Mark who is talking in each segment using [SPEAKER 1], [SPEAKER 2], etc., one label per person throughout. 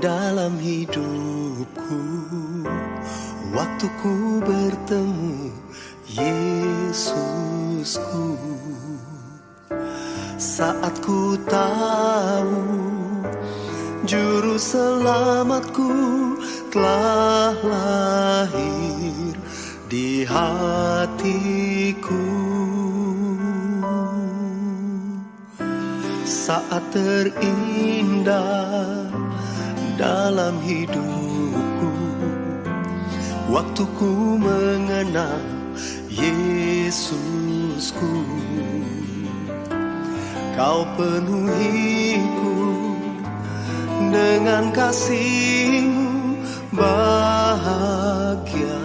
[SPEAKER 1] dalam hidup. dalam hidupku. Waktuku mengenal Yesusku. Kau penuhiku dengan kasihmu bahagia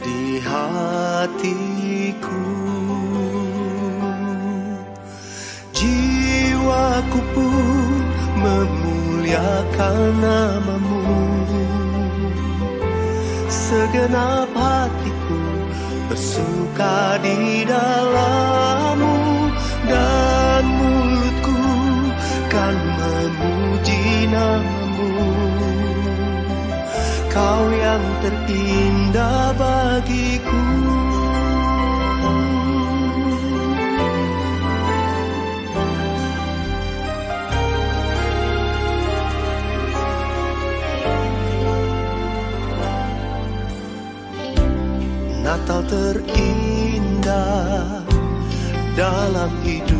[SPEAKER 1] di hatiku. Jiwaku pun memuliakan namamu. Segenap hatiku bersuka di dalammu Dan mulutku kan memuji namamu. Kau yang terindah bagiku.
[SPEAKER 2] love you.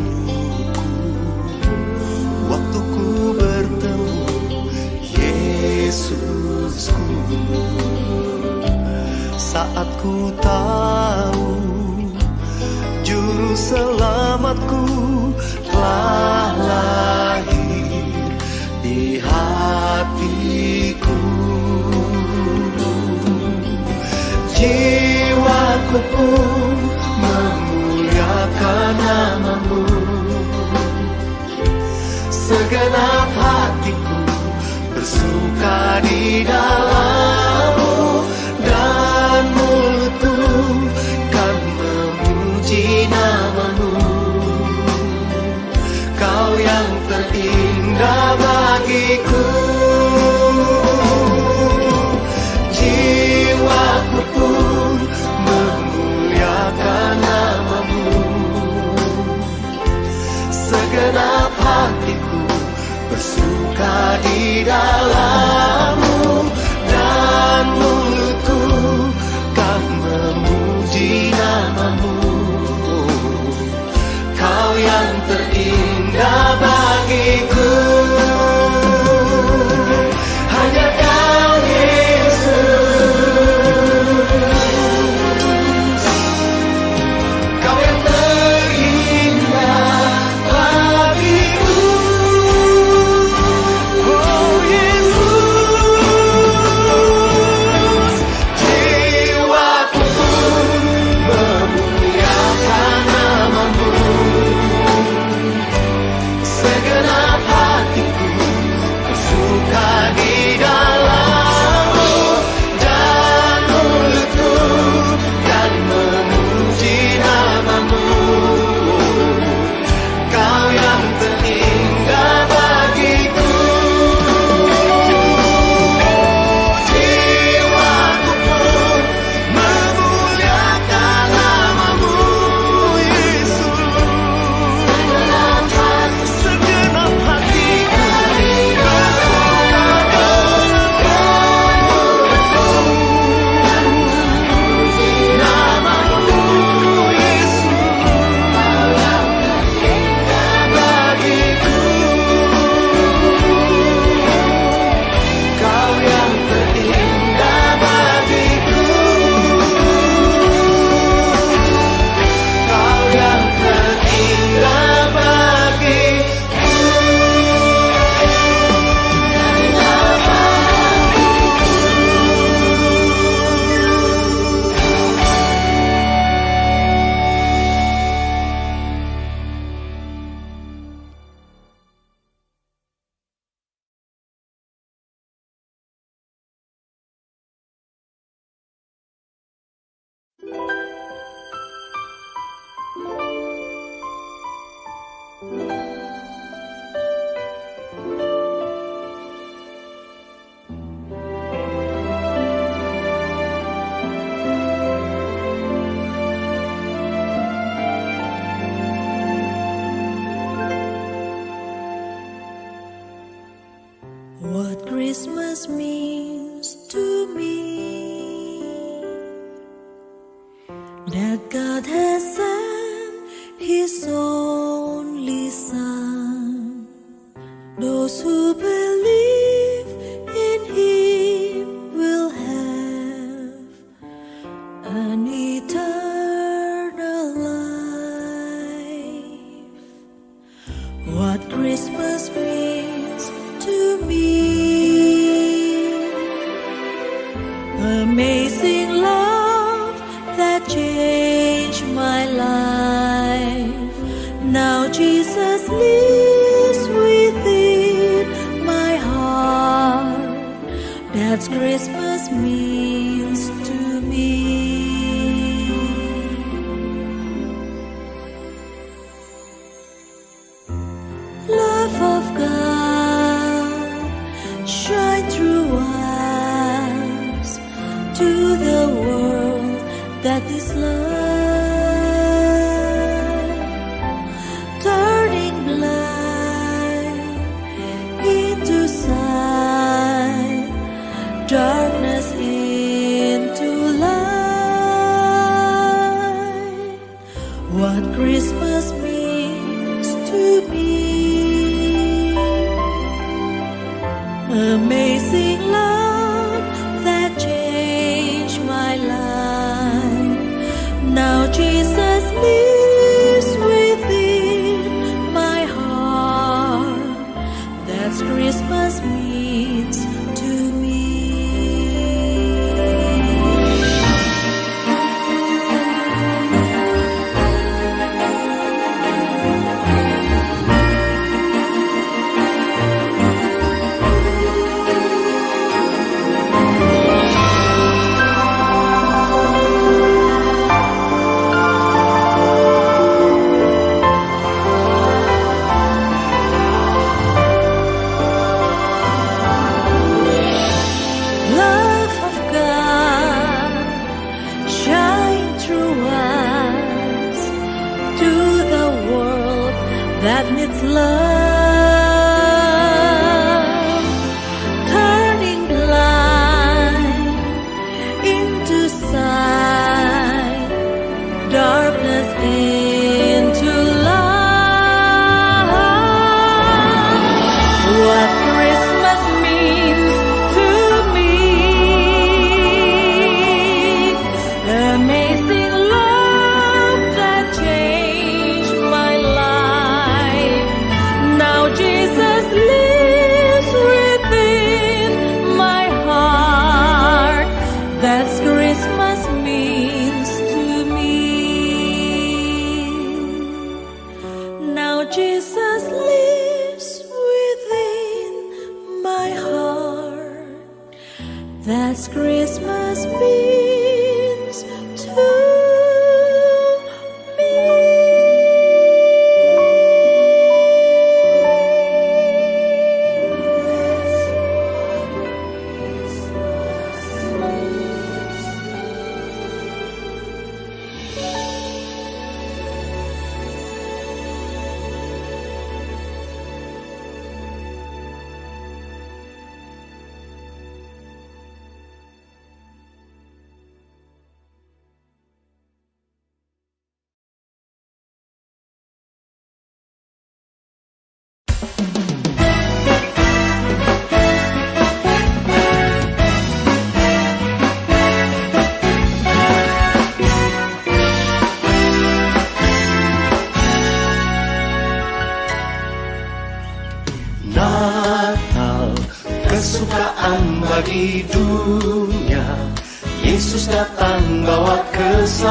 [SPEAKER 2] That's Christmas means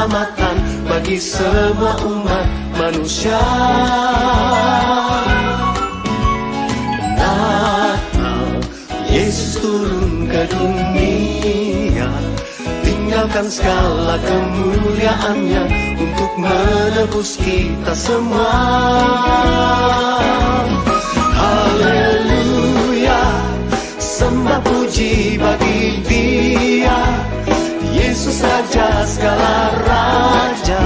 [SPEAKER 1] keselamatan bagi semua umat manusia. Natal, Yesus turun ke dunia, tinggalkan segala kemuliaannya untuk menebus kita semua. Haleluya, sembah puji bagi Dia Yesus saja segala raja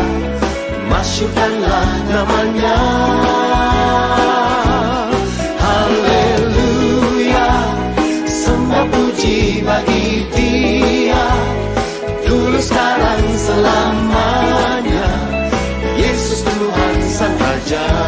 [SPEAKER 1] Masyurkanlah namanya. Haleluya Semua puji bagi dia. Dulu sekarang selamanya Yesus Tuhan Sang Raja.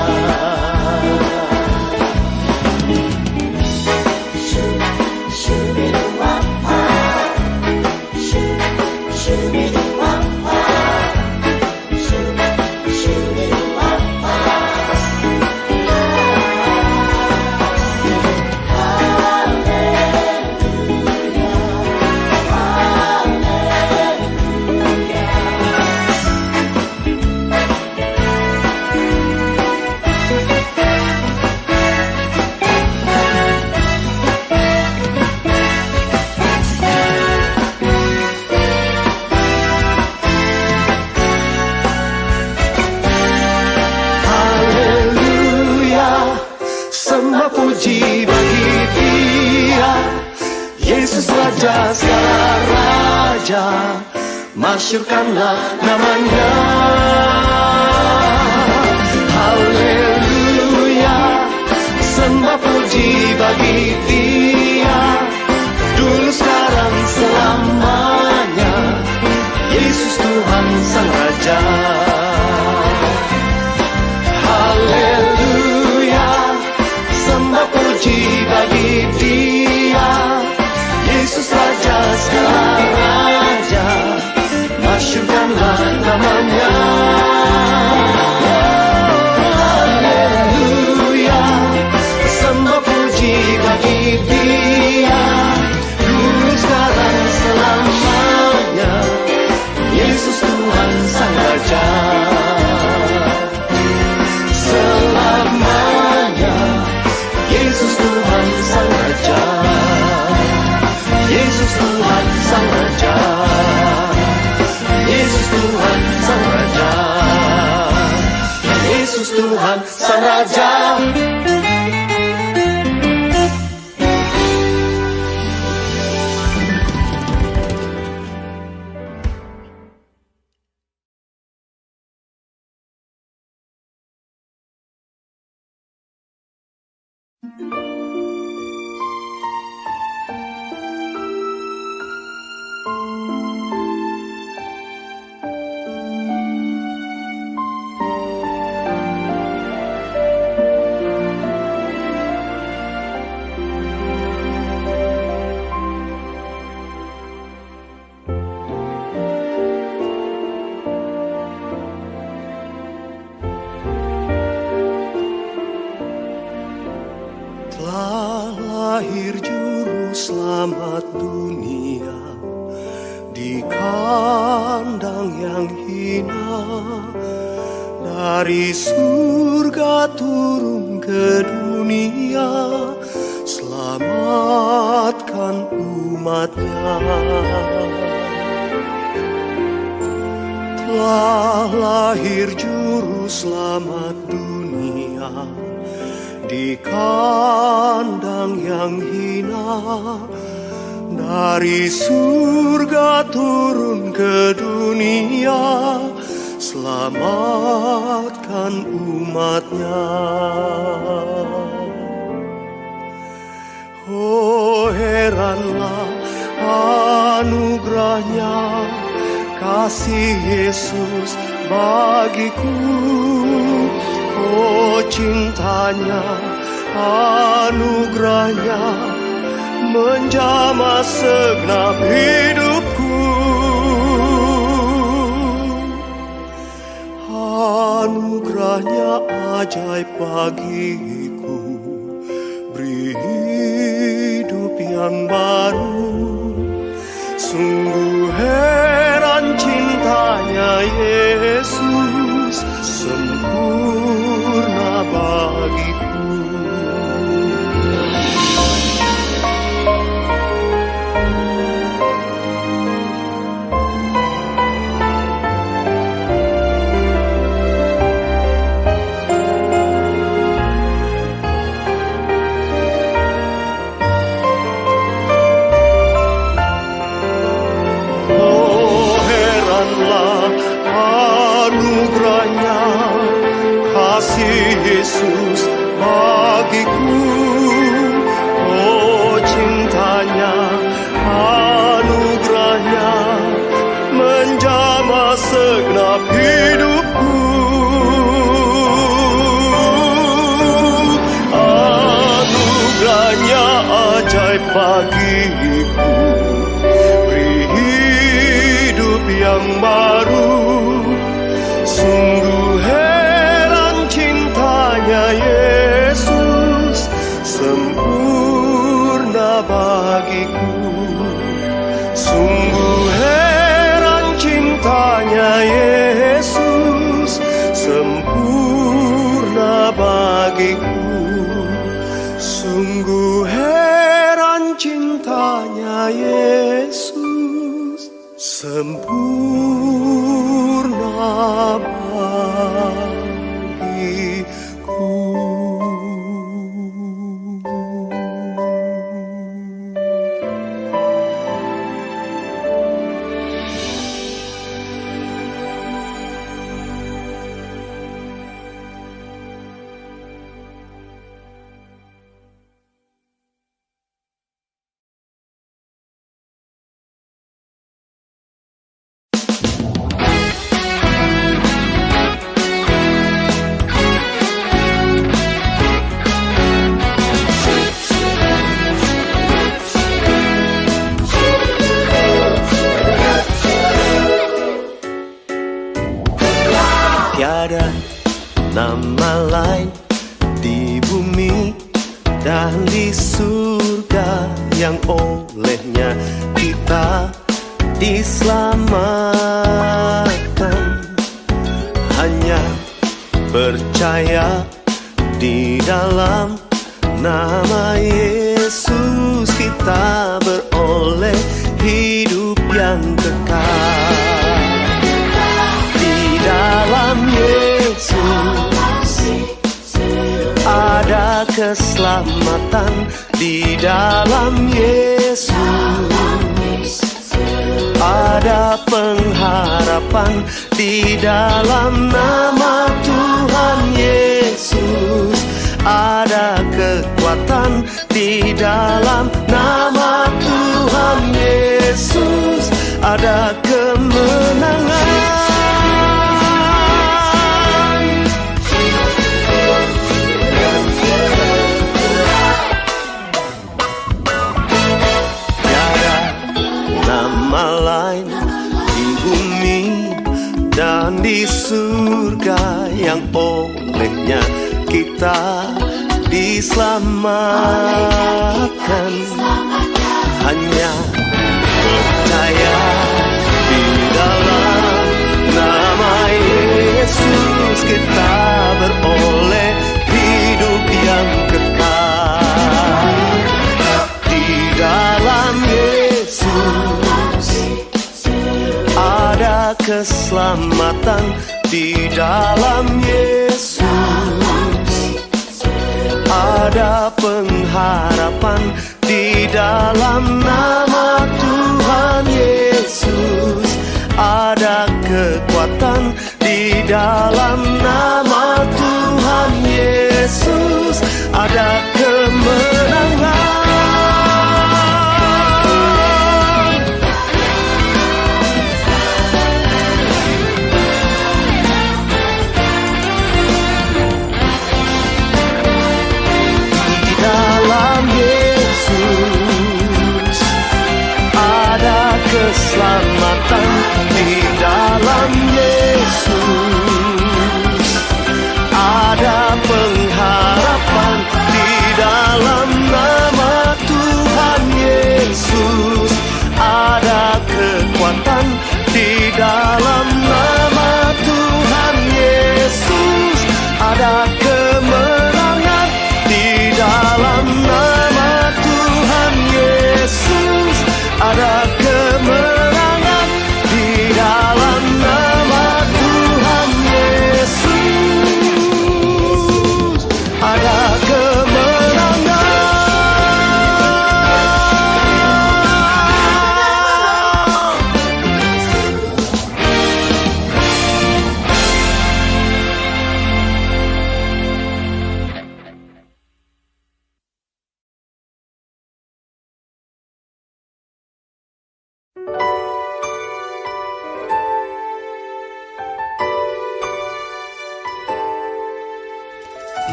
[SPEAKER 1] Yesus Tuhan Sang Raja kandang yang hina dari surga turun ke dunia selamatkan umatnya. Telah lahir juru selamat dunia di kandang yang hina dari surga turun ke dunia selamatkan umatnya. Oh heranlah anugerahnya kasih Yesus bagiku. Oh cintanya, anugerahnya menjamah segenap hidupku. Anugerahnya ajaib bagiku, beri hidup yang baru. Sungguh heran cintanya Yesus bagiku. Oh cintanya anugerahnya menjamah segenap hidupku. Anugerahnya ajaib bagiku 很不 dan di surga yang olehnya kita diselamatkan. Hanya percaya di dalam nama Yesus kita beroleh hidup yang kekal keselamatan di dalam Yesus. Ada pengharapan di dalam nama Tuhan Yesus. Ada kekuatan di dalam nama Tuhan Yesus. Ada keselamatan di dalam Yesus. Ada pengharapan di dalam nama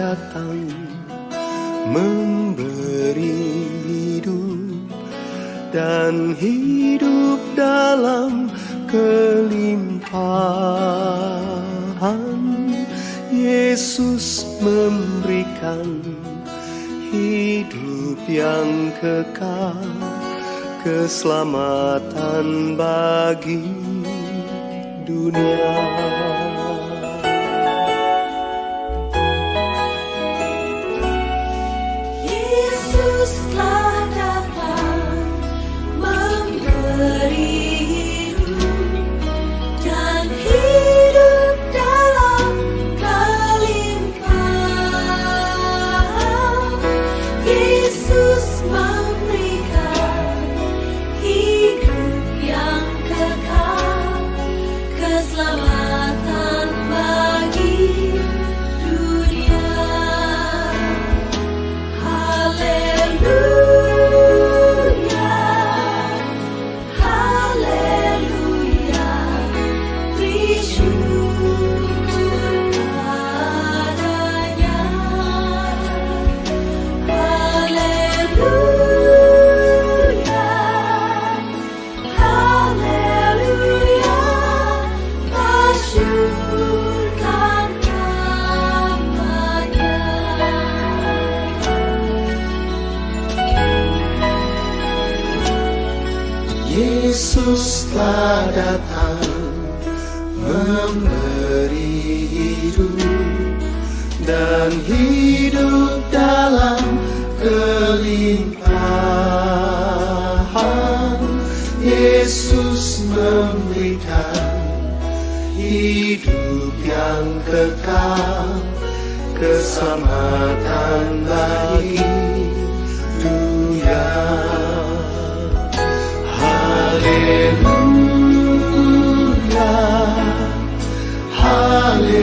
[SPEAKER 1] datang memberi hidup dan hidup dalam kelimpahan. Yesus memberikan hidup yang kekal, keselamatan bagi dunia.
[SPEAKER 2] Yesus memberikan hidup yang kekal, keselamatan bagi dunia. Haleluya, haleluya,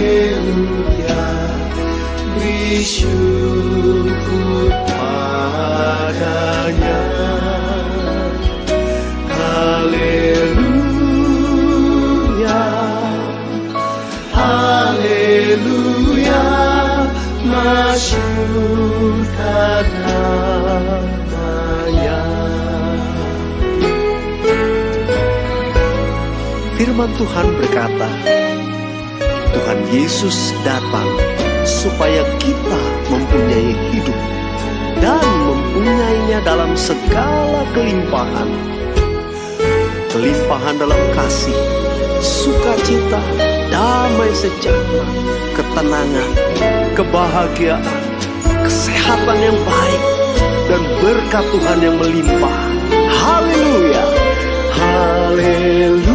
[SPEAKER 1] beri syukur padanya. Haleluya. Firman Tuhan berkata, Tuhan Yesus datang supaya kita mempunyai hidup dan mempunyainya dalam segala kelimpahan. Kelimpahan dalam kasih, sukacita, damai sejahtera, ketenangan, kebahagiaan, kesehatan yang baik, dan berkat Tuhan yang melimpah. Haleluya! Haleluya!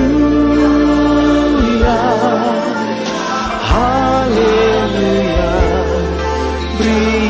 [SPEAKER 1] Haleluya! Beri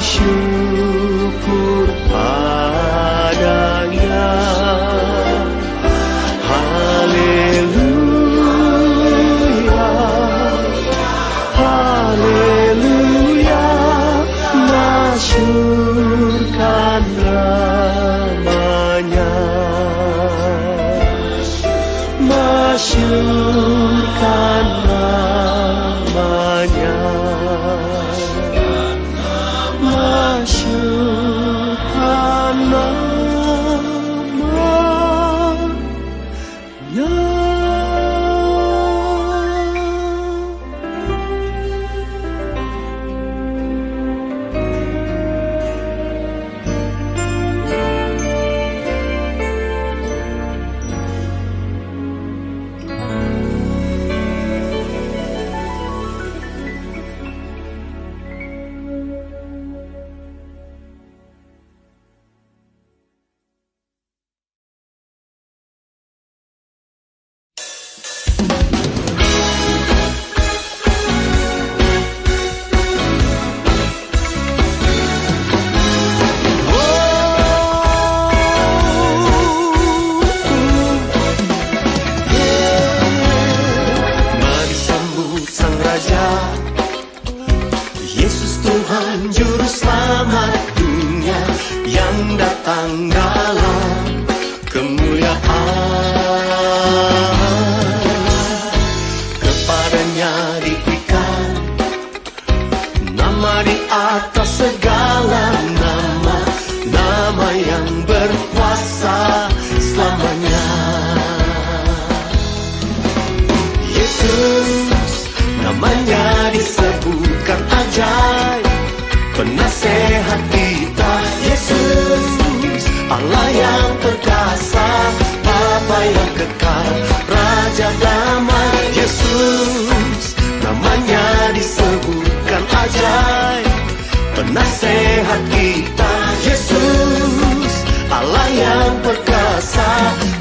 [SPEAKER 1] Penasehat kita Yesus Allah yang perkasa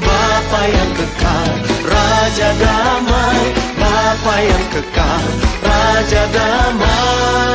[SPEAKER 1] Bapa yang kekal Raja damai Bapa yang kekal Raja damai